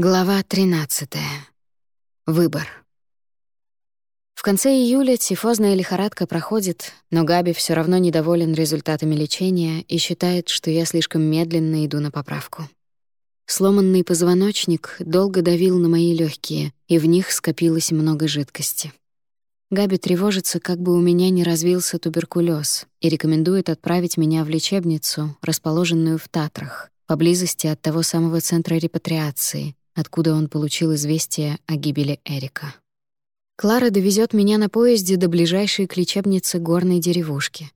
Глава 13. Выбор. В конце июля тифозная лихорадка проходит, но Габи все равно недоволен результатами лечения и считает, что я слишком медленно иду на поправку. Сломанный позвоночник долго давил на мои легкие, и в них скопилось много жидкости. Габи тревожится, как бы у меня не развился туберкулез, и рекомендует отправить меня в лечебницу, расположенную в Татрах, поблизости от того самого центра репатриации, откуда он получил известие о гибели Эрика. Клара довезет меня на поезде до ближайшей к лечебнице горной деревушки.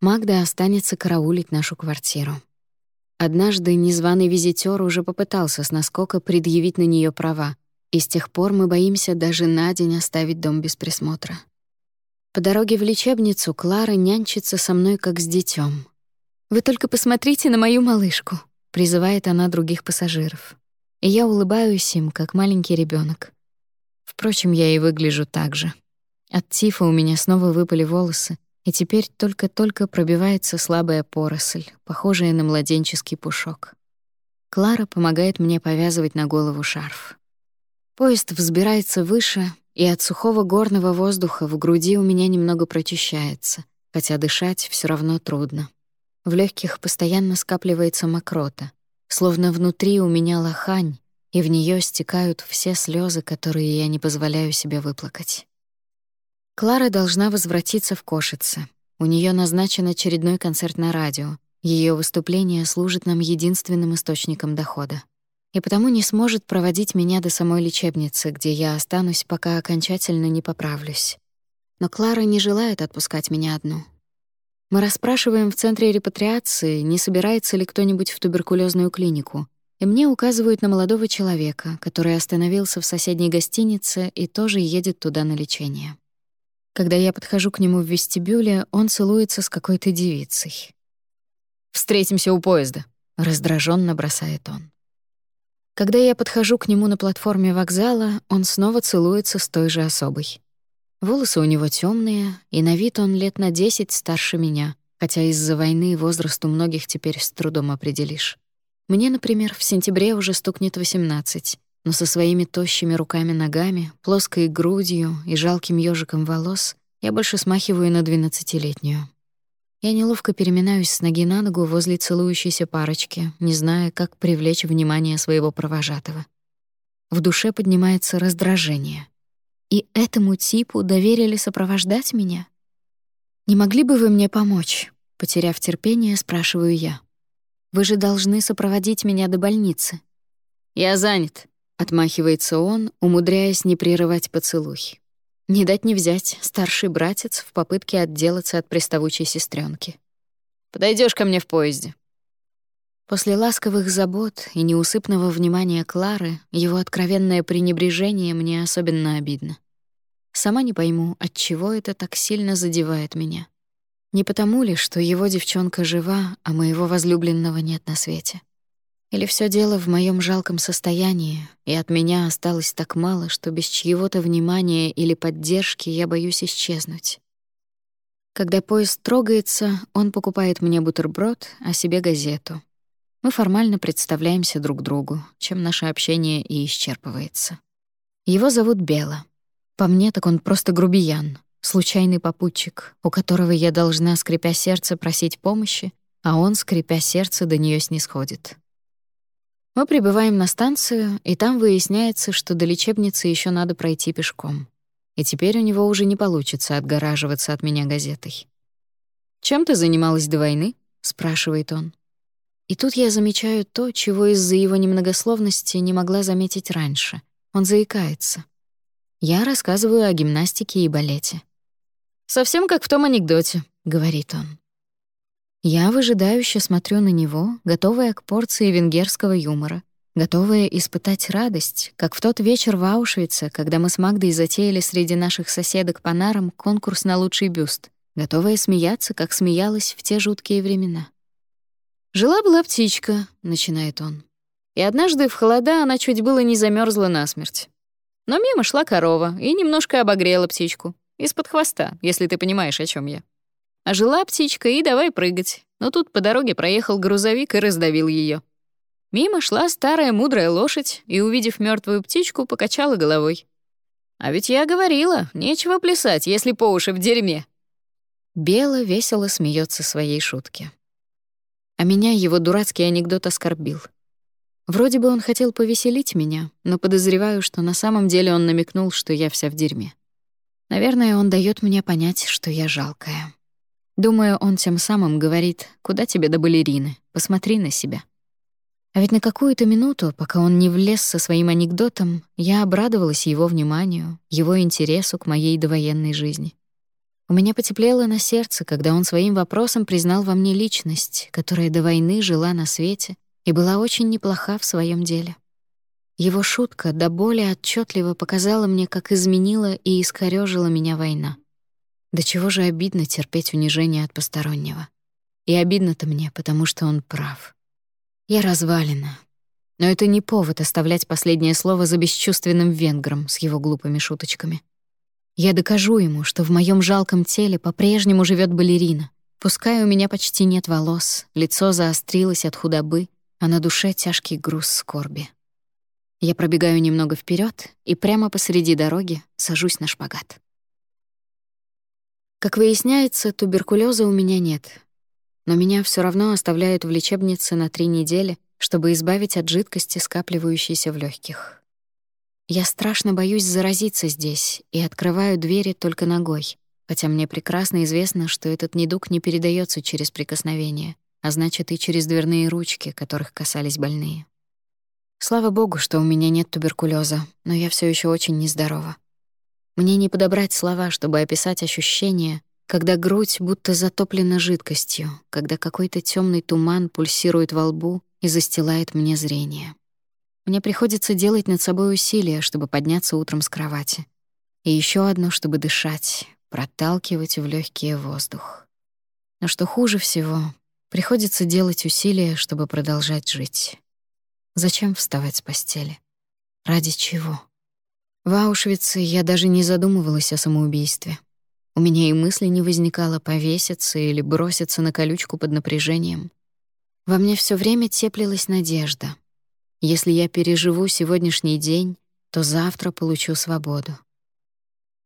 Магда останется караулить нашу квартиру. Однажды незваный визитер уже попытался с наскока предъявить на нее права, и с тех пор мы боимся даже на день оставить дом без присмотра. По дороге в лечебницу Клара нянчится со мной как с детем. «Вы только посмотрите на мою малышку», — призывает она других пассажиров и я улыбаюсь им, как маленький ребенок. Впрочем, я и выгляжу так же. От тифа у меня снова выпали волосы, и теперь только-только пробивается слабая поросль, похожая на младенческий пушок. Клара помогает мне повязывать на голову шарф. Поезд взбирается выше, и от сухого горного воздуха в груди у меня немного прочищается, хотя дышать все равно трудно. В легких постоянно скапливается мокрота, словно внутри у меня лохань, и в нее стекают все слезы, которые я не позволяю себе выплакать. Клара должна возвратиться в Кошице. У нее назначен очередной концерт на радио. Ее выступление служит нам единственным источником дохода. И потому не сможет проводить меня до самой лечебницы, где я останусь, пока окончательно не поправлюсь. Но Клара не желает отпускать меня одну. Мы расспрашиваем в центре репатриации, не собирается ли кто-нибудь в туберкулезную клинику, и мне указывают на молодого человека, который остановился в соседней гостинице и тоже едет туда на лечение. Когда я подхожу к нему в вестибюле, он целуется с какой-то девицей. «Встретимся у поезда», — раздраженно бросает он. Когда я подхожу к нему на платформе вокзала, он снова целуется с той же особой. Волосы у него темные, и на вид он лет на десять старше меня, хотя из-за войны возраст у многих теперь с трудом определишь. Мне, например, в сентябре уже стукнет 18, но со своими тощими руками-ногами, плоской грудью и жалким ёжиком волос я больше смахиваю на двенадцатилетнюю. Я неловко переминаюсь с ноги на ногу возле целующейся парочки, не зная, как привлечь внимание своего провожатого. В душе поднимается раздражение. И этому типу доверили сопровождать меня? «Не могли бы вы мне помочь?» Потеряв терпение, спрашиваю я. Вы же должны сопроводить меня до больницы». «Я занят», — отмахивается он, умудряясь не прерывать поцелуй. Не дать не взять старший братец в попытке отделаться от приставучей сестренки. Подойдешь ко мне в поезде». После ласковых забот и неусыпного внимания Клары его откровенное пренебрежение мне особенно обидно. Сама не пойму, от чего это так сильно задевает меня. Не потому ли, что его девчонка жива, а моего возлюбленного нет на свете? Или все дело в моем жалком состоянии, и от меня осталось так мало, что без чьего-то внимания или поддержки я боюсь исчезнуть? Когда поезд трогается, он покупает мне бутерброд, а себе газету. Мы формально представляемся друг другу, чем наше общение и исчерпывается. Его зовут Бела. По мне, так он просто грубиян, случайный попутчик, у которого я должна, скрипя сердце, просить помощи, а он, скрипя сердце, до нее снисходит. Мы прибываем на станцию, и там выясняется, что до лечебницы еще надо пройти пешком. И теперь у него уже не получится отгораживаться от меня газетой. «Чем ты занималась до войны?» — спрашивает он. И тут я замечаю то, чего из-за его немногословности не могла заметить раньше. Он заикается. Я рассказываю о гимнастике и балете. «Совсем как в том анекдоте», — говорит он. Я выжидающе смотрю на него, готовая к порции венгерского юмора, готовая испытать радость, как в тот вечер в Аушвице, когда мы с Магдой затеяли среди наших соседок по нарам конкурс на лучший бюст, готовая смеяться, как смеялась в те жуткие времена. «Жила-была птичка», — начинает он. «И однажды в холода она чуть было не замерзла насмерть. Но мимо шла корова и немножко обогрела птичку. Из-под хвоста, если ты понимаешь, о чем я. А жила птичка, и давай прыгать. Но тут по дороге проехал грузовик и раздавил ее. Мимо шла старая мудрая лошадь и, увидев мертвую птичку, покачала головой. «А ведь я говорила, нечего плясать, если по уши в дерьме». Бела весело смеется своей шутке. А меня его дурацкий анекдот оскорбил. Вроде бы он хотел повеселить меня, но подозреваю, что на самом деле он намекнул, что я вся в дерьме. Наверное, он дает мне понять, что я жалкая. Думаю, он тем самым говорит, куда тебе до балерины, посмотри на себя. А ведь на какую-то минуту, пока он не влез со своим анекдотом, я обрадовалась его вниманию, его интересу к моей довоенной жизни. У меня потеплело на сердце, когда он своим вопросом признал во мне личность, которая до войны жила на свете и была очень неплоха в своем деле. Его шутка до боли отчетливо показала мне, как изменила и искорёжила меня война. До чего же обидно терпеть унижение от постороннего. И обидно-то мне, потому что он прав. Я развалена. Но это не повод оставлять последнее слово за бесчувственным венгром с его глупыми шуточками. Я докажу ему, что в моем жалком теле по-прежнему живет балерина. Пускай у меня почти нет волос, лицо заострилось от худобы, а на душе тяжкий груз скорби. Я пробегаю немного вперед и прямо посреди дороги сажусь на шпагат. Как выясняется, туберкулеза у меня нет. Но меня все равно оставляют в лечебнице на три недели, чтобы избавить от жидкости, скапливающейся в легких. Я страшно боюсь заразиться здесь и открываю двери только ногой, хотя мне прекрасно известно, что этот недуг не передается через прикосновение, а значит и через дверные ручки, которых касались больные. Слава богу, что у меня нет туберкулеза, но я все еще очень нездорова. Мне не подобрать слова, чтобы описать ощущение, когда грудь будто затоплена жидкостью, когда какой-то темный туман пульсирует во лбу и застилает мне зрение. Мне приходится делать над собой усилия, чтобы подняться утром с кровати. И еще одно, чтобы дышать, проталкивать в легкий воздух. Но что хуже всего, приходится делать усилия, чтобы продолжать жить. Зачем вставать с постели? Ради чего? В Аушвице я даже не задумывалась о самоубийстве. У меня и мысли не возникало повеситься или броситься на колючку под напряжением. Во мне все время теплилась надежда. Если я переживу сегодняшний день, то завтра получу свободу.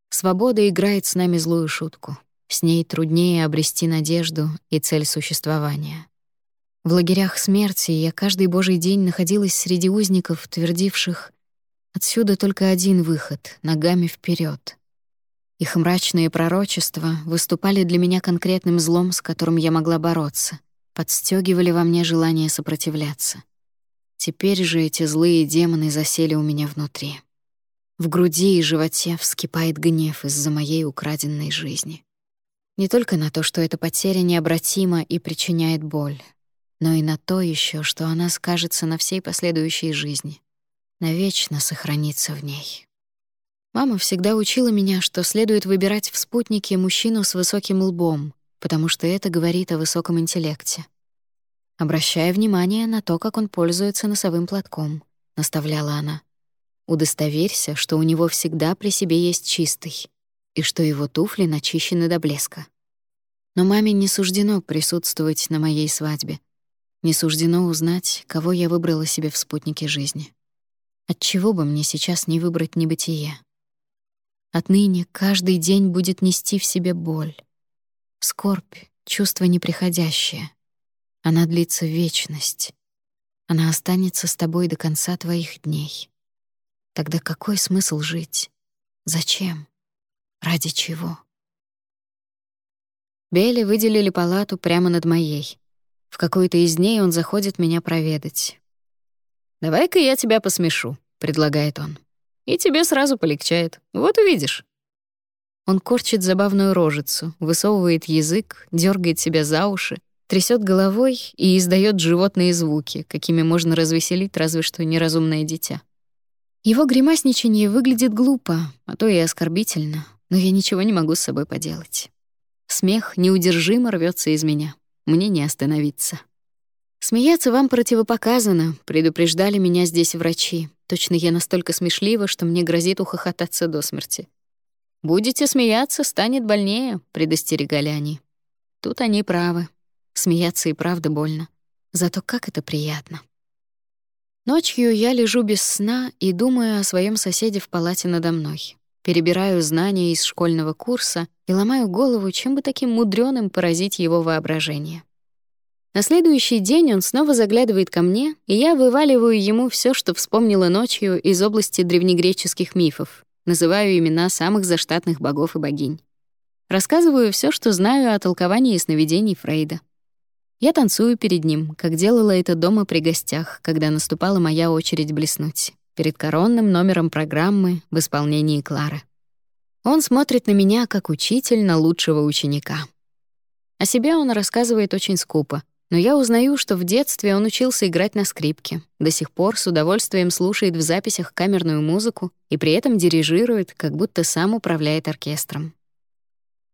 Свобода играет с нами злую шутку. С ней труднее обрести надежду и цель существования. В лагерях смерти я каждый божий день находилась среди узников, твердивших Отсюда только один выход — ногами вперед. Их мрачные пророчества выступали для меня конкретным злом, с которым я могла бороться, подстегивали во мне желание сопротивляться. Теперь же эти злые демоны засели у меня внутри. В груди и животе вскипает гнев из-за моей украденной жизни. Не только на то, что эта потеря необратима и причиняет боль, но и на то еще, что она скажется на всей последующей жизни навечно сохраниться в ней. Мама всегда учила меня, что следует выбирать в спутнике мужчину с высоким лбом, потому что это говорит о высоком интеллекте. Обращая внимание на то, как он пользуется носовым платком, наставляла она. Удостоверься, что у него всегда при себе есть чистый и что его туфли начищены до блеска. Но маме не суждено присутствовать на моей свадьбе. Не суждено узнать, кого я выбрала себе в спутнике жизни. Отчего бы мне сейчас не выбрать небытие? Отныне каждый день будет нести в себе боль. Скорбь — чувство неприходящее. Она длится вечность. Она останется с тобой до конца твоих дней. Тогда какой смысл жить? Зачем? Ради чего? Бели выделили палату прямо над моей. В какой-то из дней он заходит меня проведать. «Давай-ка я тебя посмешу», — предлагает он. «И тебе сразу полегчает. Вот увидишь». Он корчит забавную рожицу, высовывает язык, дергает себя за уши, трясет головой и издает животные звуки, какими можно развеселить разве что неразумное дитя. Его гримасничание выглядит глупо, а то и оскорбительно, но я ничего не могу с собой поделать. Смех неудержимо рвется из меня. Мне не остановиться. «Смеяться вам противопоказано», — предупреждали меня здесь врачи. Точно я настолько смешлива, что мне грозит ухохотаться до смерти. «Будете смеяться, станет больнее», — предостерегали они. Тут они правы. Смеяться и правда больно. Зато как это приятно. Ночью я лежу без сна и думаю о своем соседе в палате надо мной. Перебираю знания из школьного курса и ломаю голову, чем бы таким мудрёным поразить его воображение. На следующий день он снова заглядывает ко мне, и я вываливаю ему все, что вспомнила ночью из области древнегреческих мифов, называю имена самых заштатных богов и богинь. Рассказываю все, что знаю о толковании сновидений Фрейда. Я танцую перед ним, как делала это дома при гостях, когда наступала моя очередь блеснуть, перед коронным номером программы в исполнении Клары. Он смотрит на меня как учитель на лучшего ученика. О себе он рассказывает очень скупо, но я узнаю, что в детстве он учился играть на скрипке, до сих пор с удовольствием слушает в записях камерную музыку и при этом дирижирует, как будто сам управляет оркестром.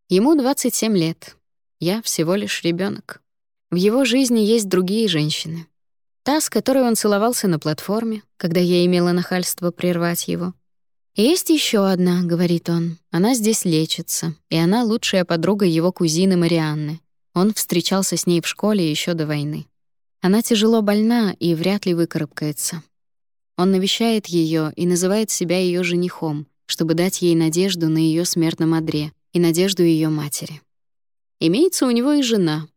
Ему 27 лет. Я всего лишь ребенок. В его жизни есть другие женщины. Та, с которой он целовался на платформе, когда я имела нахальство прервать его. «Есть еще одна», — говорит он. «Она здесь лечится, и она лучшая подруга его кузины Марианны. Он встречался с ней в школе еще до войны. Она тяжело больна и вряд ли выкарабкается. Он навещает ее и называет себя ее женихом, чтобы дать ей надежду на ее смертном одре и надежду ее матери. Имеется у него и жена.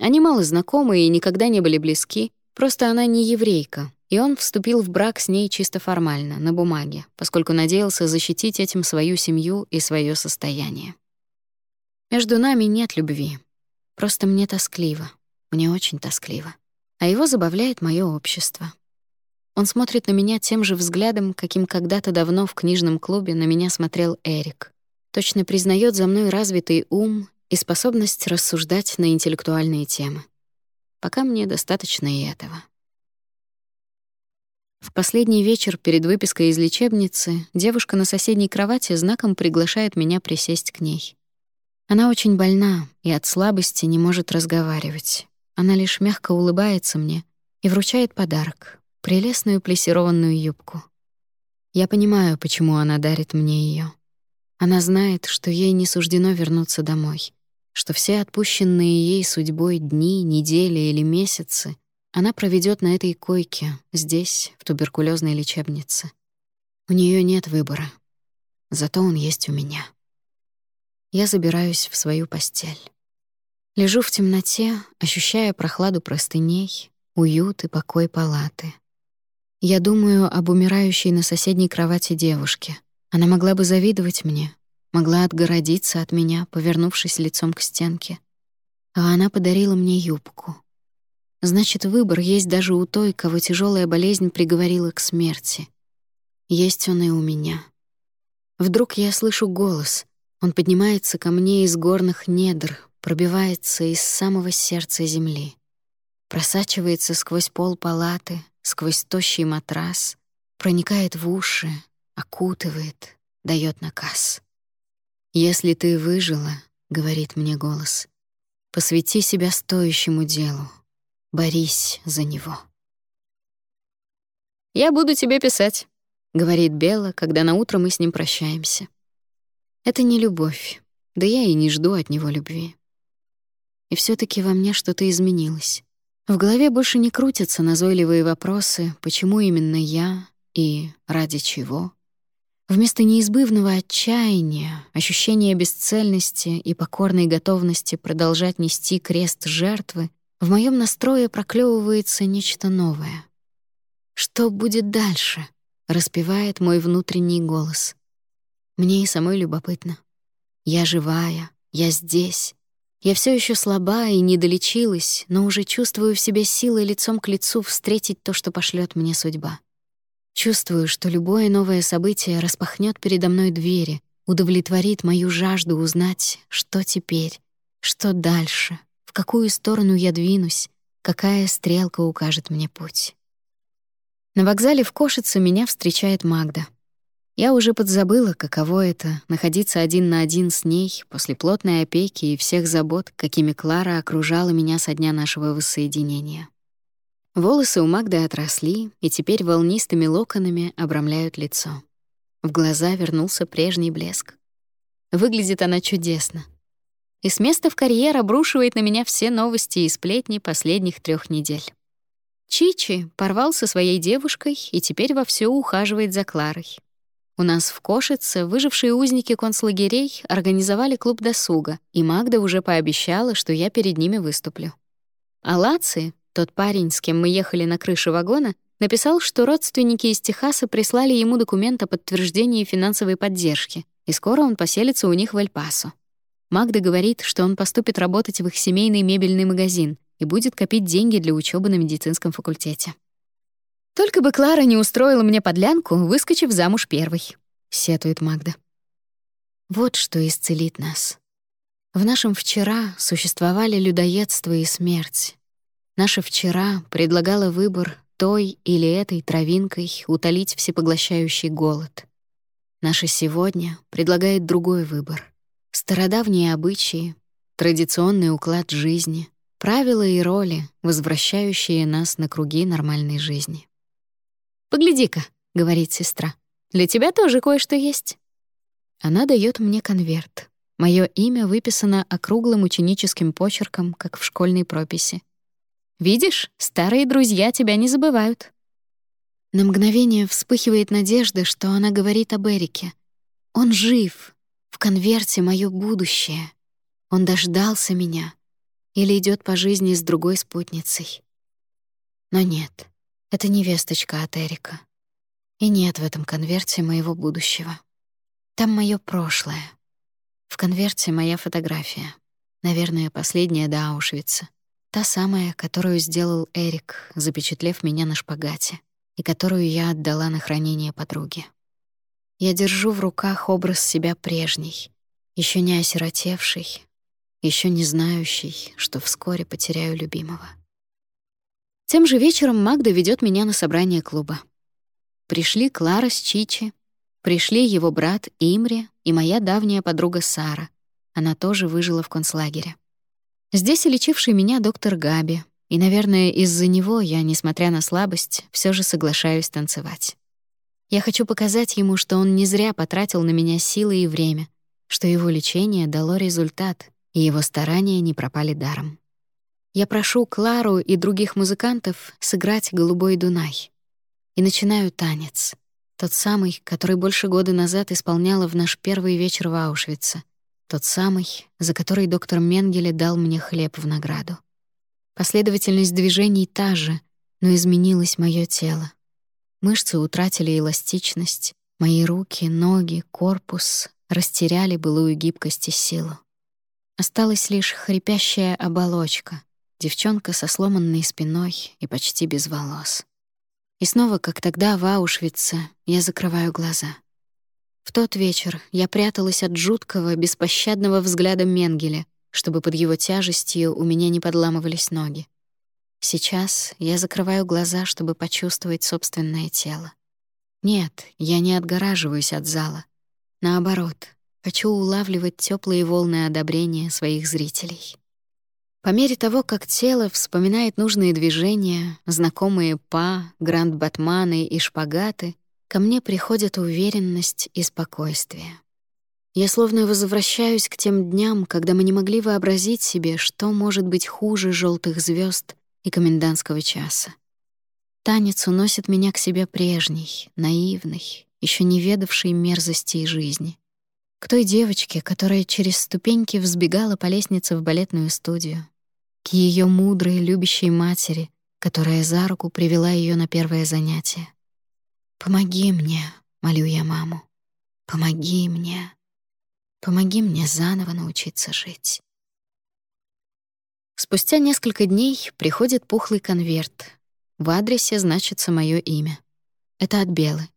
Они мало знакомы и никогда не были близки, просто она не еврейка, и он вступил в брак с ней чисто формально, на бумаге, поскольку надеялся защитить этим свою семью и свое состояние. Между нами нет любви, Просто мне тоскливо. Мне очень тоскливо. А его забавляет мое общество. Он смотрит на меня тем же взглядом, каким когда-то давно в книжном клубе на меня смотрел Эрик. Точно признает за мной развитый ум и способность рассуждать на интеллектуальные темы. Пока мне достаточно и этого. В последний вечер перед выпиской из лечебницы девушка на соседней кровати знаком приглашает меня присесть к ней. Она очень больна и от слабости не может разговаривать. Она лишь мягко улыбается мне и вручает подарок — прелестную плессированную юбку. Я понимаю, почему она дарит мне ее. Она знает, что ей не суждено вернуться домой, что все отпущенные ей судьбой дни, недели или месяцы она проведет на этой койке, здесь, в туберкулезной лечебнице. У нее нет выбора. Зато он есть у меня я забираюсь в свою постель. Лежу в темноте, ощущая прохладу простыней, уют и покой палаты. Я думаю об умирающей на соседней кровати девушке. Она могла бы завидовать мне, могла отгородиться от меня, повернувшись лицом к стенке. А она подарила мне юбку. Значит, выбор есть даже у той, кого тяжелая болезнь приговорила к смерти. Есть он и у меня. Вдруг я слышу голос, он поднимается ко мне из горных недр, пробивается из самого сердца земли. Просачивается сквозь пол палаты, сквозь тощий матрас, проникает в уши, окутывает, дает наказ. «Если ты выжила, — говорит мне голос, — посвяти себя стоящему делу, борись за него». «Я буду тебе писать», — говорит Бела, когда на утро мы с ним прощаемся. Это не любовь, да я и не жду от него любви. И все таки во мне что-то изменилось. В голове больше не крутятся назойливые вопросы, почему именно я и ради чего. Вместо неизбывного отчаяния, ощущения бесцельности и покорной готовности продолжать нести крест жертвы, в моем настрое проклевывается нечто новое. «Что будет дальше?» — распевает мой внутренний голос. Мне и самой любопытно. Я живая, я здесь. Я все еще слаба и не долечилась, но уже чувствую в себе силы лицом к лицу встретить то, что пошлет мне судьба. Чувствую, что любое новое событие распахнет передо мной двери, удовлетворит мою жажду узнать, что теперь, что дальше, в какую сторону я двинусь, какая стрелка укажет мне путь. На вокзале в Кошице меня встречает Магда — я уже подзабыла, каково это — находиться один на один с ней после плотной опеки и всех забот, какими Клара окружала меня со дня нашего воссоединения. Волосы у Магды отросли и теперь волнистыми локонами обрамляют лицо. В глаза вернулся прежний блеск. Выглядит она чудесно. И с места в карьер обрушивает на меня все новости и сплетни последних трех недель. Чичи порвал со своей девушкой и теперь вовсю ухаживает за Кларой. У нас в Кошице выжившие узники концлагерей организовали клуб досуга, и Магда уже пообещала, что я перед ними выступлю. А Лаци, тот парень, с кем мы ехали на крыше вагона, написал, что родственники из Техаса прислали ему документ о подтверждении финансовой поддержки, и скоро он поселится у них в Эль-Пасо. Магда говорит, что он поступит работать в их семейный мебельный магазин и будет копить деньги для учебы на медицинском факультете. «Только бы Клара не устроила мне подлянку, выскочив замуж первой», — сетует Магда. Вот что исцелит нас. В нашем вчера существовали людоедство и смерть. Наше вчера предлагало выбор той или этой травинкой утолить всепоглощающий голод. Наше сегодня предлагает другой выбор. Стародавние обычаи, традиционный уклад жизни, правила и роли, возвращающие нас на круги нормальной жизни. «Погляди-ка», — говорит сестра, — «для тебя тоже кое-что есть». Она дает мне конверт. Мое имя выписано округлым ученическим почерком, как в школьной прописи. Видишь, старые друзья тебя не забывают. На мгновение вспыхивает надежда, что она говорит об Эрике. Он жив. В конверте мое будущее. Он дождался меня. Или идет по жизни с другой спутницей. Но нет, это не весточка от Эрика. И нет в этом конверте моего будущего. Там мое прошлое. В конверте моя фотография. Наверное, последняя до Аушвица. Та самая, которую сделал Эрик, запечатлев меня на шпагате, и которую я отдала на хранение подруге. Я держу в руках образ себя прежней, еще не осиротевший, еще не знающий, что вскоре потеряю любимого. Тем же вечером Магда ведет меня на собрание клуба. Пришли Клара с Чичи, пришли его брат Имри и моя давняя подруга Сара. Она тоже выжила в концлагере. Здесь и лечивший меня доктор Габи, и, наверное, из-за него я, несмотря на слабость, все же соглашаюсь танцевать. Я хочу показать ему, что он не зря потратил на меня силы и время, что его лечение дало результат, и его старания не пропали даром. Я прошу Клару и других музыкантов сыграть «Голубой Дунай». И начинаю танец. Тот самый, который больше года назад исполняла в наш первый вечер в Аушвице. Тот самый, за который доктор Менгеле дал мне хлеб в награду. Последовательность движений та же, но изменилось мое тело. Мышцы утратили эластичность, мои руки, ноги, корпус растеряли былую гибкость и силу. Осталась лишь хрипящая оболочка, девчонка со сломанной спиной и почти без волос. И снова, как тогда в Аушвице, я закрываю глаза — в тот вечер я пряталась от жуткого, беспощадного взгляда Менгеля, чтобы под его тяжестью у меня не подламывались ноги. Сейчас я закрываю глаза, чтобы почувствовать собственное тело. Нет, я не отгораживаюсь от зала. Наоборот, хочу улавливать теплые волны одобрения своих зрителей. По мере того, как тело вспоминает нужные движения, знакомые па, гранд-батманы и шпагаты — ко мне приходят уверенность и спокойствие. Я словно возвращаюсь к тем дням, когда мы не могли вообразить себе, что может быть хуже желтых звезд и комендантского часа. Танец уносит меня к себе прежней, наивной, еще не ведавшей мерзостей жизни. К той девочке, которая через ступеньки взбегала по лестнице в балетную студию. К ее мудрой, любящей матери, которая за руку привела ее на первое занятие. «Помоги мне», — молю я маму. «Помоги мне. Помоги мне заново научиться жить». Спустя несколько дней приходит пухлый конверт. В адресе значится мое имя. Это от Белы.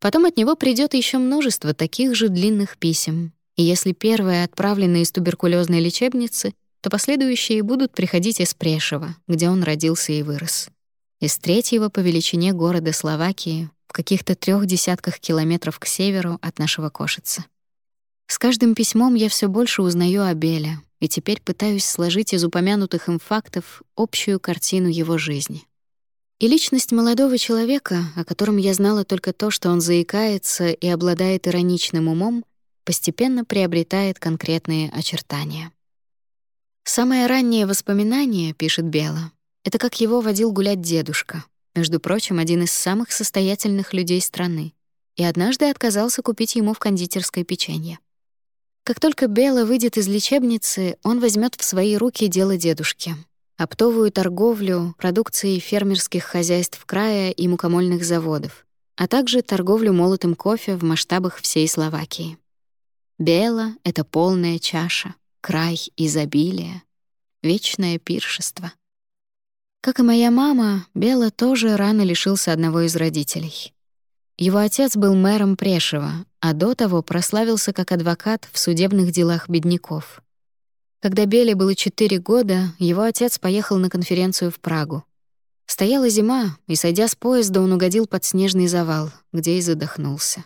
Потом от него придет еще множество таких же длинных писем. И если первое отправлено из туберкулезной лечебницы, то последующие будут приходить из Прешева, где он родился и вырос. Из третьего по величине города Словакии, в каких-то трех десятках километров к северу от нашего Кошица. С каждым письмом я все больше узнаю о Беле и теперь пытаюсь сложить из упомянутых им фактов общую картину его жизни. И личность молодого человека, о котором я знала только то, что он заикается и обладает ироничным умом, постепенно приобретает конкретные очертания. «Самое раннее воспоминание, — пишет Бела, — Это как его водил гулять дедушка, между прочим, один из самых состоятельных людей страны, и однажды отказался купить ему в кондитерской печенье. Как только Белла выйдет из лечебницы, он возьмет в свои руки дело дедушки — оптовую торговлю продукцией фермерских хозяйств края и мукомольных заводов, а также торговлю молотым кофе в масштабах всей Словакии. Белла — это полная чаша, край изобилия, вечное пиршество. Как и моя мама, Белла тоже рано лишился одного из родителей. Его отец был мэром Прешева, а до того прославился как адвокат в судебных делах бедняков. Когда Беле было четыре года, его отец поехал на конференцию в Прагу. Стояла зима, и, сойдя с поезда, он угодил под снежный завал, где и задохнулся.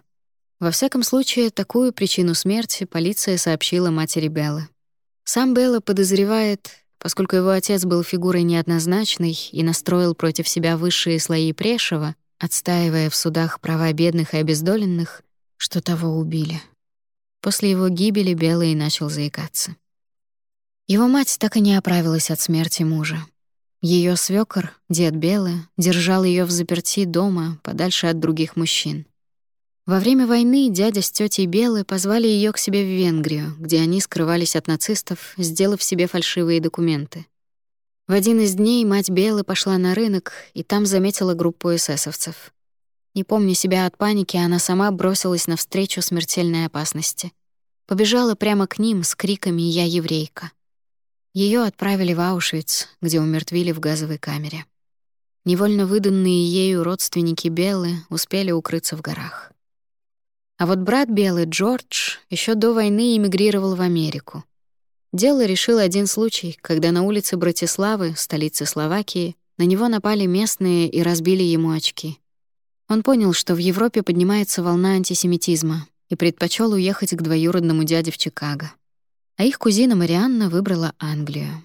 Во всяком случае, такую причину смерти полиция сообщила матери Беллы. Сам Белла подозревает, поскольку его отец был фигурой неоднозначной и настроил против себя высшие слои Прешева, отстаивая в судах права бедных и обездоленных, что того убили. После его гибели Белый начал заикаться. Его мать так и не оправилась от смерти мужа. Ее свёкор, дед Белый, держал ее в заперти дома, подальше от других мужчин. Во время войны дядя с тетей Белой позвали ее к себе в Венгрию, где они скрывались от нацистов, сделав себе фальшивые документы. В один из дней мать Белы пошла на рынок и там заметила группу эсэсовцев. Не помня себя от паники, она сама бросилась навстречу смертельной опасности. Побежала прямо к ним с криками «Я еврейка». Ее отправили в Аушвиц, где умертвили в газовой камере. Невольно выданные ею родственники Белы успели укрыться в горах. А вот брат Белы, Джордж, еще до войны эмигрировал в Америку. Дело решил один случай, когда на улице Братиславы, столицы Словакии, на него напали местные и разбили ему очки. Он понял, что в Европе поднимается волна антисемитизма и предпочел уехать к двоюродному дяде в Чикаго. А их кузина Марианна выбрала Англию.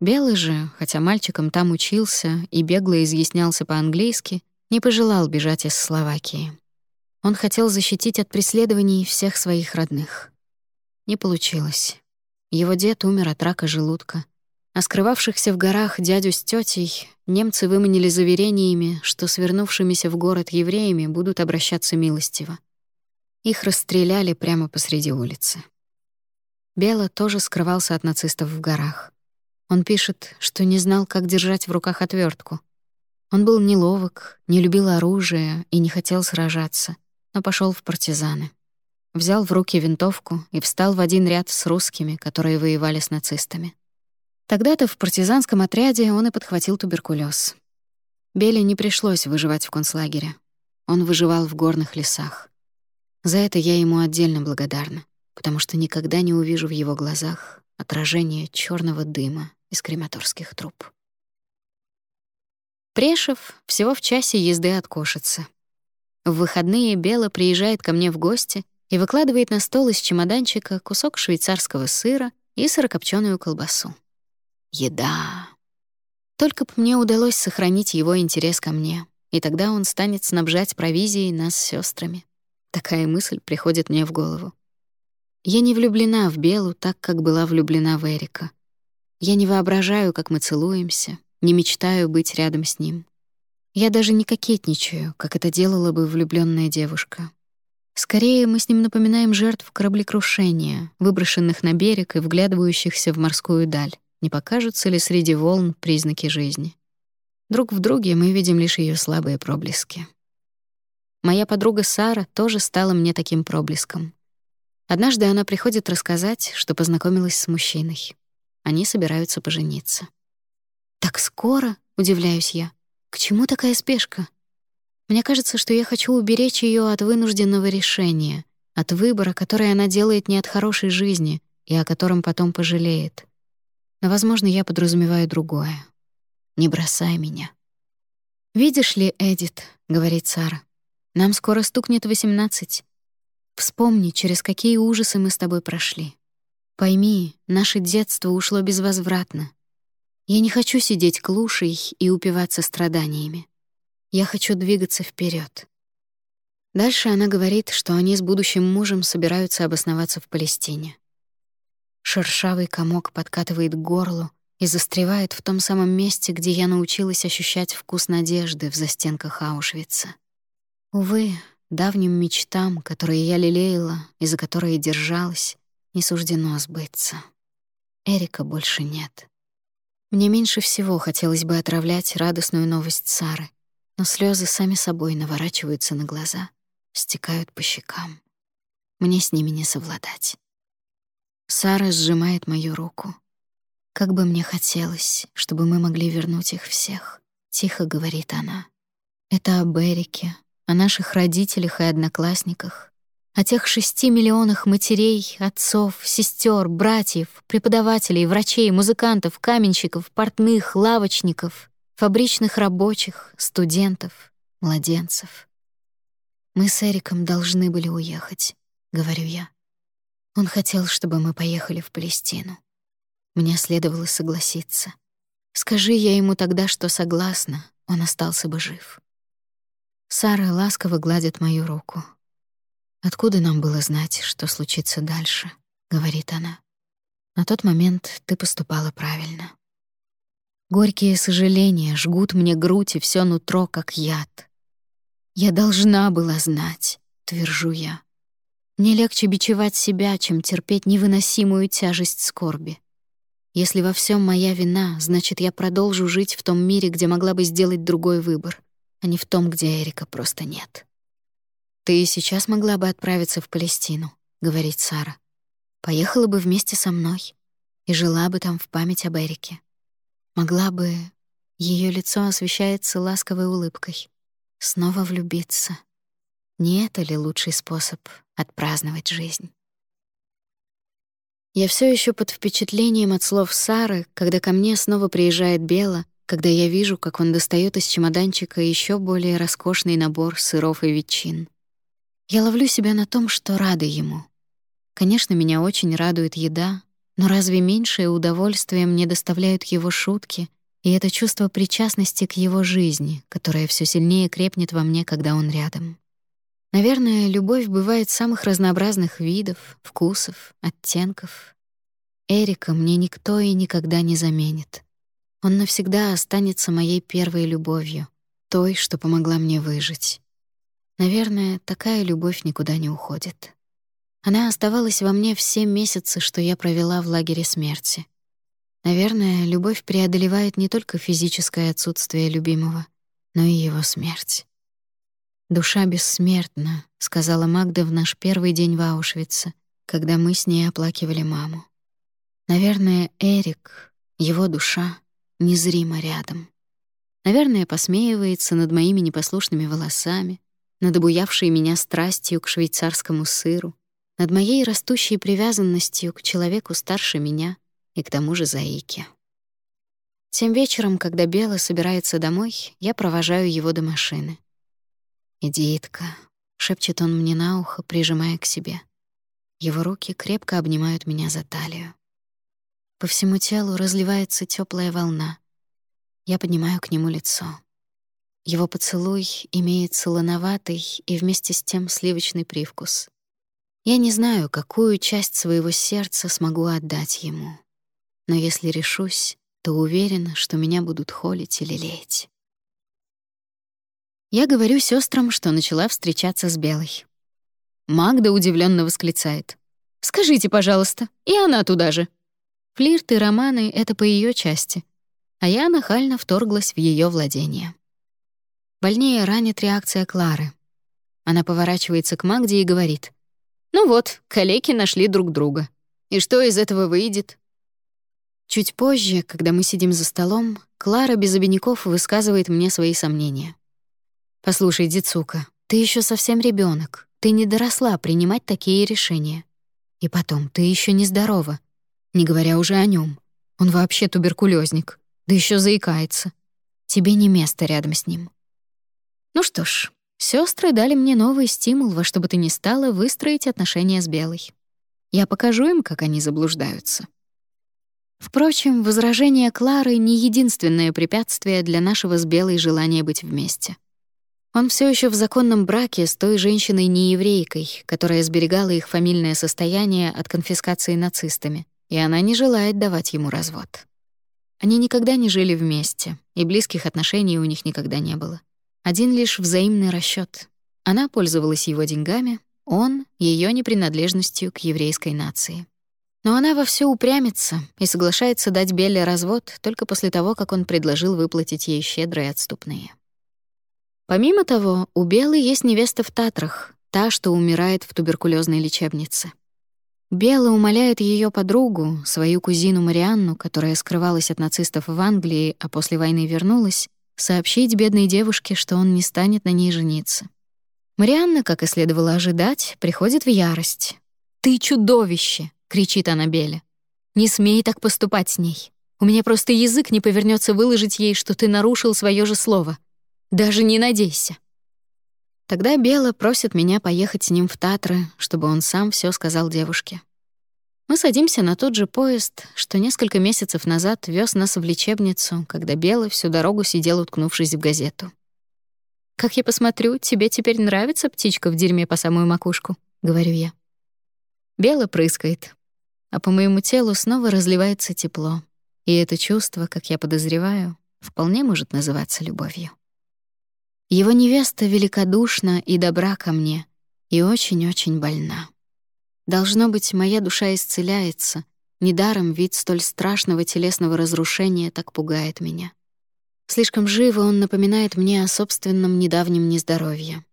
Белый же, хотя мальчиком там учился и бегло изъяснялся по-английски, не пожелал бежать из Словакии. Он хотел защитить от преследований всех своих родных. Не получилось. Его дед умер от рака желудка, а скрывавшихся в горах дядю с тетей немцы выманили заверениями, что свернувшимися в город евреями будут обращаться милостиво. Их расстреляли прямо посреди улицы. Бела тоже скрывался от нацистов в горах. Он пишет, что не знал, как держать в руках отвертку. Он был неловок, не любил оружие и не хотел сражаться, но пошел в партизаны взял в руки винтовку и встал в один ряд с русскими, которые воевали с нацистами. Тогда-то в партизанском отряде он и подхватил туберкулез. Беле не пришлось выживать в концлагере. Он выживал в горных лесах. За это я ему отдельно благодарна, потому что никогда не увижу в его глазах отражение черного дыма из крематорских труб. Прешев всего в часе езды от Кошицы. В выходные Бела приезжает ко мне в гости и выкладывает на стол из чемоданчика кусок швейцарского сыра и сырокопченую колбасу. Еда. Только б мне удалось сохранить его интерес ко мне, и тогда он станет снабжать провизией нас с сестрами. Такая мысль приходит мне в голову. Я не влюблена в Белу так, как была влюблена в Эрика. Я не воображаю, как мы целуемся, не мечтаю быть рядом с ним. Я даже не кокетничаю, как это делала бы влюбленная девушка. Скорее, мы с ним напоминаем жертв кораблекрушения, выброшенных на берег и вглядывающихся в морскую даль. Не покажутся ли среди волн признаки жизни? Друг в друге мы видим лишь ее слабые проблески. Моя подруга Сара тоже стала мне таким проблеском. Однажды она приходит рассказать, что познакомилась с мужчиной. Они собираются пожениться. «Так скоро?» — удивляюсь я. «К чему такая спешка?» Мне кажется, что я хочу уберечь ее от вынужденного решения, от выбора, который она делает не от хорошей жизни и о котором потом пожалеет. Но, возможно, я подразумеваю другое. Не бросай меня. «Видишь ли, Эдит», — говорит Сара, — «нам скоро стукнет восемнадцать. Вспомни, через какие ужасы мы с тобой прошли. Пойми, наше детство ушло безвозвратно. Я не хочу сидеть клушей и упиваться страданиями. Я хочу двигаться вперед. Дальше она говорит, что они с будущим мужем собираются обосноваться в Палестине. Шершавый комок подкатывает к горлу, и застревает в том самом месте, где я научилась ощущать вкус надежды в застенках Аушвица. Увы, давним мечтам, которые я лелеяла и за которые держалась, не суждено сбыться. Эрика больше нет. Мне меньше всего хотелось бы отравлять радостную новость Сары, но слезы сами собой наворачиваются на глаза, стекают по щекам. Мне с ними не совладать. Сара сжимает мою руку. Как бы мне хотелось, чтобы мы могли вернуть их всех, тихо говорит она. Это об Эрике, о наших родителях и одноклассниках, о тех шести миллионах матерей, отцов, сестер, братьев, преподавателей, врачей, музыкантов, каменщиков, портных, лавочников, фабричных рабочих, студентов, младенцев. Мы с Эриком должны были уехать, говорю я. Он хотел, чтобы мы поехали в Палестину. Мне следовало согласиться. Скажи я ему тогда, что согласна, он остался бы жив. Сара ласково гладит мою руку. «Откуда нам было знать, что случится дальше?» — говорит она. «На тот момент ты поступала правильно». Горькие сожаления жгут мне грудь и все нутро, как яд. «Я должна была знать», — твержу я. Мне легче бичевать себя, чем терпеть невыносимую тяжесть скорби. Если во всем моя вина, значит, я продолжу жить в том мире, где могла бы сделать другой выбор, а не в том, где Эрика просто нет. «Ты и сейчас могла бы отправиться в Палестину», — говорит Сара. «Поехала бы вместе со мной и жила бы там в память об Эрике. Могла бы...» Ее лицо освещается ласковой улыбкой. «Снова влюбиться». Не это ли лучший способ отпраздновать жизнь? Я все еще под впечатлением от слов Сары, когда ко мне снова приезжает Бела, когда я вижу, как он достает из чемоданчика еще более роскошный набор сыров и ветчин. Я ловлю себя на том, что рада ему. Конечно, меня очень радует еда, но разве меньшее удовольствие мне доставляют его шутки и это чувство причастности к его жизни, которое все сильнее крепнет во мне, когда он рядом? Наверное, любовь бывает самых разнообразных видов, вкусов, оттенков. Эрика мне никто и никогда не заменит. Он навсегда останется моей первой любовью, той, что помогла мне выжить. Наверное, такая любовь никуда не уходит. Она оставалась во мне все месяцы, что я провела в лагере смерти. Наверное, любовь преодолевает не только физическое отсутствие любимого, но и его смерть. «Душа бессмертна», — сказала Магда в наш первый день в Аушвице, когда мы с ней оплакивали маму. Наверное, Эрик, его душа, незримо рядом. Наверное, посмеивается над моими непослушными волосами, над обуявшей меня страстью к швейцарскому сыру, над моей растущей привязанностью к человеку старше меня и к тому же заике. Тем вечером, когда Бела собирается домой, я провожаю его до машины. «Идиотка», — шепчет он мне на ухо, прижимая к себе. Его руки крепко обнимают меня за талию. По всему телу разливается теплая волна. Я поднимаю к нему лицо. Его поцелуй имеет солоноватый и вместе с тем сливочный привкус. Я не знаю, какую часть своего сердца смогу отдать ему. Но если решусь, то уверена, что меня будут холить или лелеять. Я говорю сестрам, что начала встречаться с Белой. Магда удивленно восклицает. «Скажите, пожалуйста, и она туда же». Флирты романы — это по ее части, а я нахально вторглась в ее владение. Больнее ранит реакция Клары. Она поворачивается к Магде и говорит. «Ну вот, коллеги нашли друг друга. И что из этого выйдет?» Чуть позже, когда мы сидим за столом, Клара без обиняков высказывает мне свои сомнения. «Послушай, Дицука, ты еще совсем ребенок, Ты не доросла принимать такие решения. И потом, ты еще не здорова. Не говоря уже о нем. Он вообще туберкулезник, да еще заикается. Тебе не место рядом с ним». Ну что ж, сестры дали мне новый стимул во что бы ты ни стала выстроить отношения с Белой. Я покажу им, как они заблуждаются. Впрочем, возражение Клары — не единственное препятствие для нашего с Белой желания быть вместе. Он все еще в законном браке с той женщиной-нееврейкой, которая сберегала их фамильное состояние от конфискации нацистами, и она не желает давать ему развод. Они никогда не жили вместе, и близких отношений у них никогда не было. Один лишь взаимный расчёт. Она пользовалась его деньгами, он — её непринадлежностью к еврейской нации. Но она вовсю упрямится и соглашается дать Белле развод только после того, как он предложил выплатить ей щедрые отступные. Помимо того, у Беллы есть невеста в Татрах, та, что умирает в туберкулезной лечебнице. Белла умоляет ее подругу, свою кузину Марианну, которая скрывалась от нацистов в Англии, а после войны вернулась, сообщить бедной девушке, что он не станет на ней жениться. Марианна, как и следовало ожидать, приходит в ярость. «Ты чудовище!» — кричит она Беле. «Не смей так поступать с ней. У меня просто язык не повернется выложить ей, что ты нарушил свое же слово. Даже не надейся». Тогда Бела просит меня поехать с ним в Татры, чтобы он сам все сказал девушке. Мы садимся на тот же поезд, что несколько месяцев назад вез нас в лечебницу, когда Бела всю дорогу сидел, уткнувшись в газету. «Как я посмотрю, тебе теперь нравится птичка в дерьме по самую макушку», — говорю я. Бела прыскает, а по моему телу снова разливается тепло, и это чувство, как я подозреваю, вполне может называться любовью. Его невеста великодушна и добра ко мне, и очень-очень больна. Должно быть, моя душа исцеляется, недаром вид столь страшного телесного разрушения так пугает меня. Слишком живо он напоминает мне о собственном недавнем нездоровье.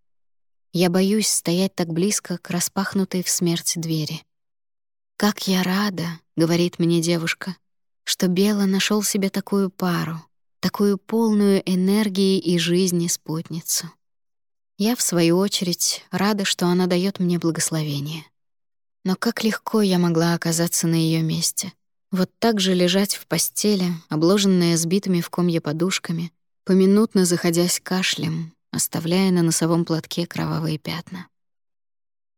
Я боюсь стоять так близко к распахнутой в смерть двери. «Как я рада», — говорит мне девушка, «что Бела нашел себе такую пару, такую полную энергии и жизни спутницу. Я, в свою очередь, рада, что она дает мне благословение. Но как легко я могла оказаться на ее месте. Вот так же лежать в постели, обложенная сбитыми в комья подушками, поминутно заходясь кашлем, оставляя на носовом платке кровавые пятна.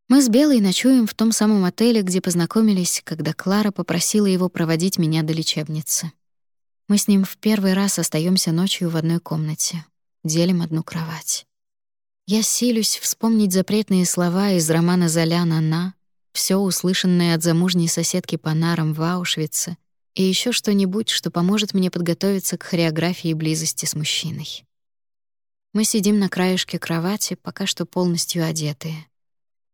Мы с Белой ночуем в том самом отеле, где познакомились, когда Клара попросила его проводить меня до лечебницы. Мы с ним в первый раз остаемся ночью в одной комнате, делим одну кровать. Я силюсь вспомнить запретные слова из романа Золяна «На», все услышанное от замужней соседки по нарам в Аушвице и еще что-нибудь, что поможет мне подготовиться к хореографии близости с мужчиной. Мы сидим на краешке кровати, пока что полностью одетые.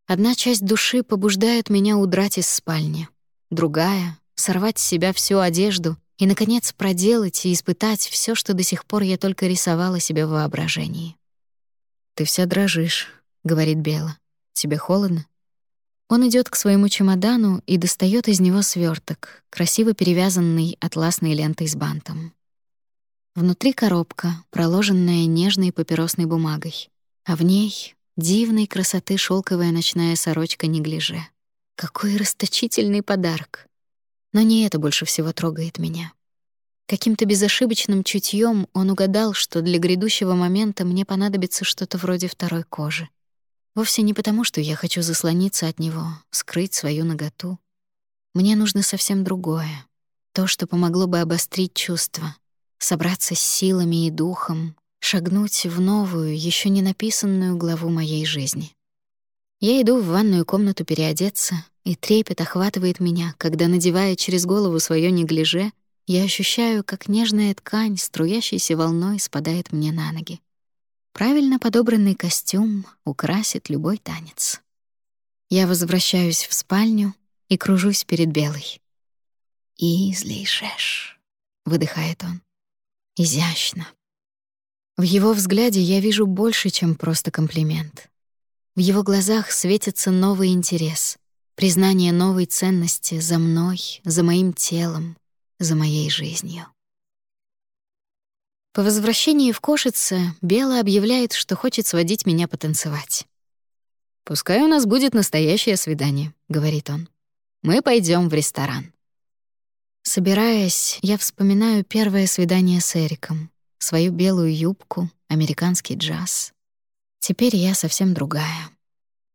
Одна часть души побуждает меня удрать из спальни, другая — сорвать с себя всю одежду и, наконец, проделать и испытать все, что до сих пор я только рисовала себе в воображении. «Ты вся дрожишь», — говорит Бела. «Тебе холодно?» Он идет к своему чемодану и достает из него сверток, красиво перевязанный атласной лентой с бантом. Внутри коробка, проложенная нежной папиросной бумагой, а в ней дивной красоты шелковая ночная сорочка неглиже. Какой расточительный подарок! Но не это больше всего трогает меня. Каким-то безошибочным чутьем он угадал, что для грядущего момента мне понадобится что-то вроде второй кожи. Вовсе не потому, что я хочу заслониться от него, скрыть свою наготу. Мне нужно совсем другое. То, что помогло бы обострить чувства, собраться с силами и духом, шагнуть в новую, еще не написанную главу моей жизни. Я иду в ванную комнату переодеться, и трепет охватывает меня, когда, надевая через голову свое неглиже, я ощущаю, как нежная ткань, струящейся волной, спадает мне на ноги. Правильно подобранный костюм украсит любой танец. Я возвращаюсь в спальню и кружусь перед Белой. «Излишешь», — выдыхает он. «Изящно». В его взгляде я вижу больше, чем просто комплимент. В его глазах светится новый интерес, признание новой ценности за мной, за моим телом, за моей жизнью. По возвращении в Кошице Бела объявляет, что хочет сводить меня потанцевать. «Пускай у нас будет настоящее свидание», — говорит он. «Мы пойдем в ресторан». Собираясь, я вспоминаю первое свидание с Эриком, свою белую юбку, американский джаз. Теперь я совсем другая.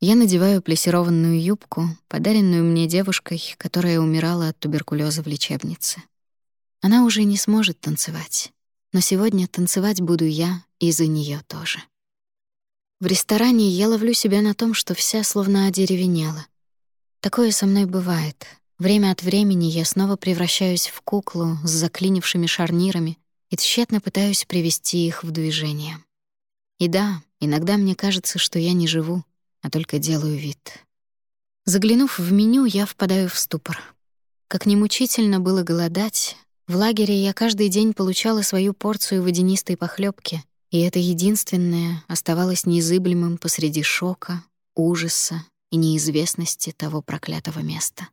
Я надеваю плессированную юбку, подаренную мне девушкой, которая умирала от туберкулеза в лечебнице. Она уже не сможет танцевать, но сегодня танцевать буду я и за нее тоже. В ресторане я ловлю себя на том, что вся словно одеревенела. Такое со мной бывает. Время от времени я снова превращаюсь в куклу с заклинившими шарнирами и тщетно пытаюсь привести их в движение. И да, иногда мне кажется, что я не живу, а только делаю вид. Заглянув в меню, я впадаю в ступор. Как ни мучительно было голодать, в лагере я каждый день получала свою порцию водянистой похлебки, и это единственное оставалось незыблемым посреди шока, ужаса и неизвестности того проклятого места.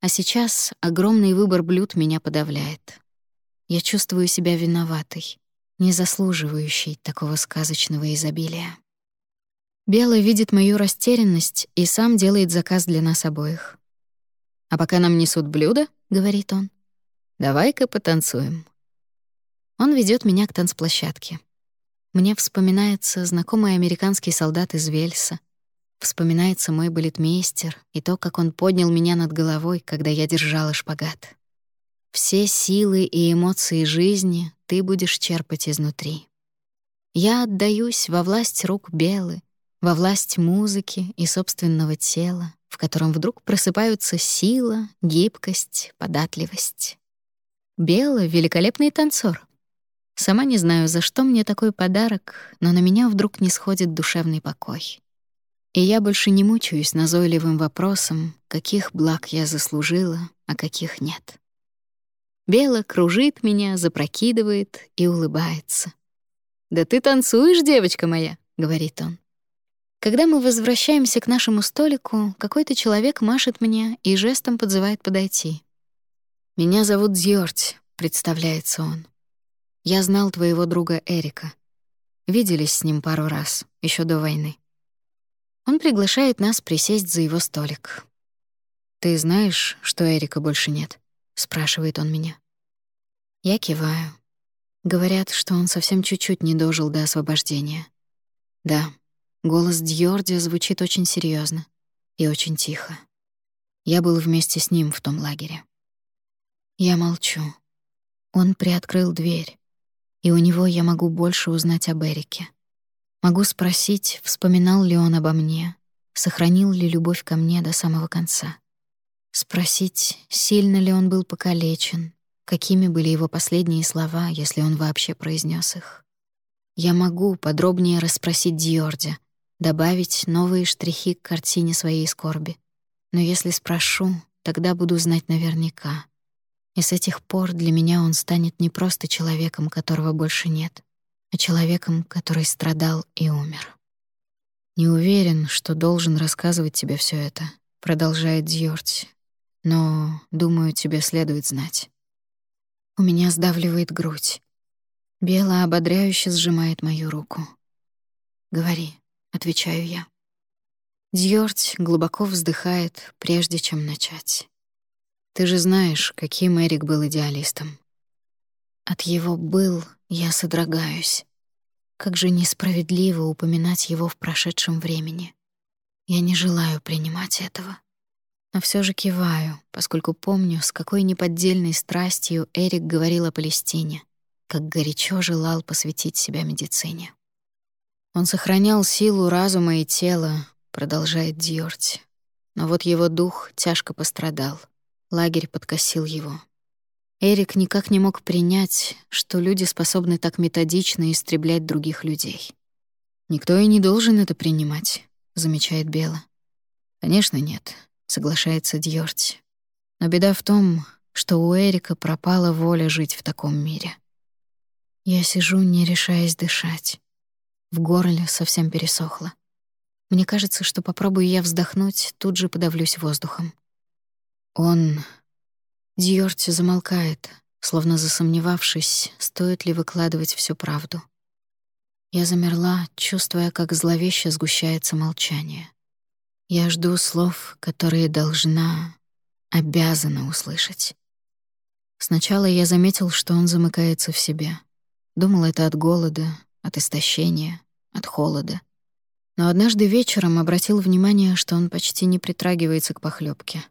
А сейчас огромный выбор блюд меня подавляет. Я чувствую себя виноватой, не заслуживающей такого сказочного изобилия. Белый видит мою растерянность и сам делает заказ для нас обоих. «А пока нам несут блюдо», — говорит он, — «давай-ка потанцуем». Он ведет меня к танцплощадке. Мне вспоминается знакомый американский солдат из Вельса. Вспоминается мой балетмейстер и то, как он поднял меня над головой, когда я держала шпагат. Все силы и эмоции жизни ты будешь черпать изнутри. Я отдаюсь во власть рук Белы, во власть музыки и собственного тела, в котором вдруг просыпаются сила, гибкость, податливость. Бела — великолепный танцор. Сама не знаю, за что мне такой подарок, но на меня вдруг не сходит душевный покой. И я больше не мучаюсь назойливым вопросом, каких благ я заслужила, а каких нет. Бела кружит меня, запрокидывает и улыбается. «Да ты танцуешь, девочка моя», — говорит он. Когда мы возвращаемся к нашему столику, какой-то человек машет мне и жестом подзывает подойти. «Меня зовут Дьорть», — представляется он. «Я знал твоего друга Эрика. Виделись с ним пару раз, еще до войны. Он приглашает нас присесть за его столик. «Ты знаешь, что Эрика больше нет?» — спрашивает он меня. Я киваю. Говорят, что он совсем чуть-чуть не дожил до освобождения. Да, Голос Дьорди звучит очень серьезно и очень тихо. Я был вместе с ним в том лагере. Я молчу. Он приоткрыл дверь, и у него я могу больше узнать об Эрике. Могу спросить, вспоминал ли он обо мне, сохранил ли любовь ко мне до самого конца. Спросить, сильно ли он был покалечен, какими были его последние слова, если он вообще произнес их. Я могу подробнее расспросить Дьорди, добавить новые штрихи к картине своей скорби. Но если спрошу, тогда буду знать наверняка. И с этих пор для меня он станет не просто человеком, которого больше нет, а человеком, который страдал и умер. «Не уверен, что должен рассказывать тебе все это», — продолжает Дьорть. «Но, думаю, тебе следует знать». У меня сдавливает грудь. Бело ободряюще сжимает мою руку. «Говори», отвечаю я. Дьорть глубоко вздыхает, прежде чем начать. Ты же знаешь, каким Эрик был идеалистом. От его «был» я содрогаюсь. Как же несправедливо упоминать его в прошедшем времени. Я не желаю принимать этого. Но все же киваю, поскольку помню, с какой неподдельной страстью Эрик говорил о Палестине, как горячо желал посвятить себя медицине. Он сохранял силу разума и тела, продолжает Дьорти. Но вот его дух тяжко пострадал. Лагерь подкосил его. Эрик никак не мог принять, что люди способны так методично истреблять других людей. «Никто и не должен это принимать», — замечает Бела. «Конечно, нет», — соглашается Дьорти. «Но беда в том, что у Эрика пропала воля жить в таком мире». Я сижу, не решаясь дышать. В горле совсем пересохло. Мне кажется, что попробую я вздохнуть, тут же подавлюсь воздухом. Он... Дьорти замолкает, словно засомневавшись, стоит ли выкладывать всю правду. Я замерла, чувствуя, как зловеще сгущается молчание. Я жду слов, которые должна, обязана услышать. Сначала я заметил, что он замыкается в себе. Думал, это от голода, от истощения, от холода. Но однажды вечером обратил внимание, что он почти не притрагивается к похлебке.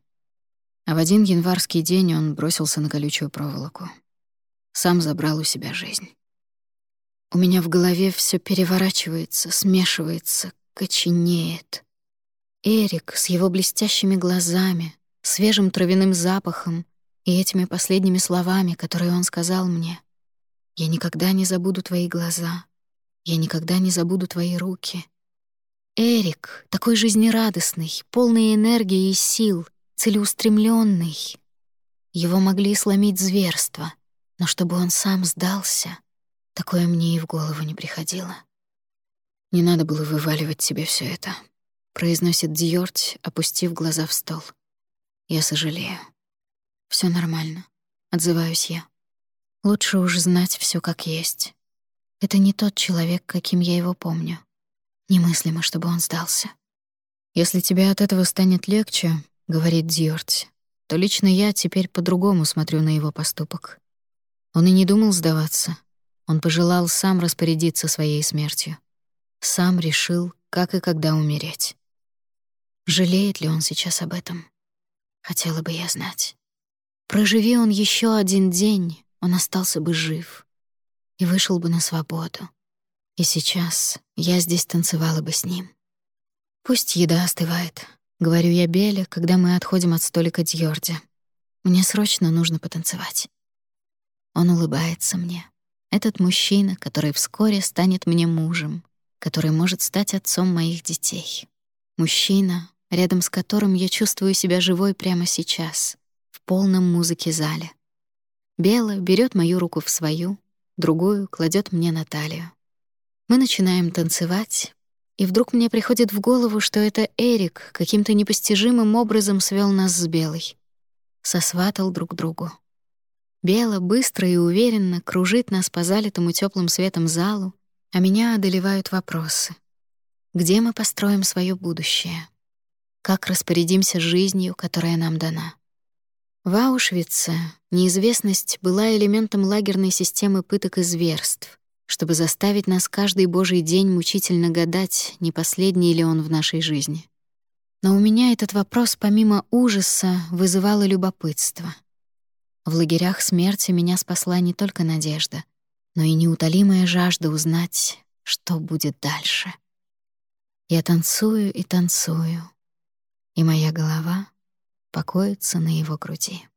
А в один январский день он бросился на колючую проволоку. Сам забрал у себя жизнь. У меня в голове все переворачивается, смешивается, коченеет. Эрик с его блестящими глазами, свежим травяным запахом и этими последними словами, которые он сказал мне. «Я никогда не забуду твои глаза. Я никогда не забуду твои руки». Эрик, такой жизнерадостный, полный энергии и сил, целеустремленный. Его могли сломить зверство, но чтобы он сам сдался, такое мне и в голову не приходило. Не надо было вываливать тебе все это, произносит Дьорть, опустив глаза в стол. Я сожалею. Все нормально, отзываюсь я. Лучше уж знать все как есть. Это не тот человек, каким я его помню. Немыслимо, чтобы он сдался. Если тебе от этого станет легче, говорит Дьорть, то лично я теперь по-другому смотрю на его поступок. Он и не думал сдаваться. Он пожелал сам распорядиться своей смертью. Сам решил, как и когда умереть. Жалеет ли он сейчас об этом? Хотела бы я знать. Проживи он еще один день, он остался бы жив и вышел бы на свободу. И сейчас я здесь танцевала бы с ним. Пусть еда остывает, говорю я Беле, когда мы отходим от столика Дьорди. Мне срочно нужно потанцевать. Он улыбается мне. Этот мужчина, который вскоре станет мне мужем, который может стать отцом моих детей. Мужчина, рядом с которым я чувствую себя живой прямо сейчас, в полном музыке зале. Бела берет мою руку в свою, другую кладет мне на талию. Мы начинаем танцевать, и вдруг мне приходит в голову, что это Эрик каким-то непостижимым образом свел нас с Белой. Сосватал друг другу. Бела быстро и уверенно кружит нас по залитому теплым светом залу, а меня одолевают вопросы. Где мы построим свое будущее? Как распорядимся жизнью, которая нам дана? В Аушвице неизвестность была элементом лагерной системы пыток и зверств, чтобы заставить нас каждый божий день мучительно гадать, не последний ли он в нашей жизни. Но у меня этот вопрос помимо ужаса вызывало любопытство. В лагерях смерти меня спасла не только надежда, но и неутолимая жажда узнать, что будет дальше. Я танцую и танцую, и моя голова покоится на его груди.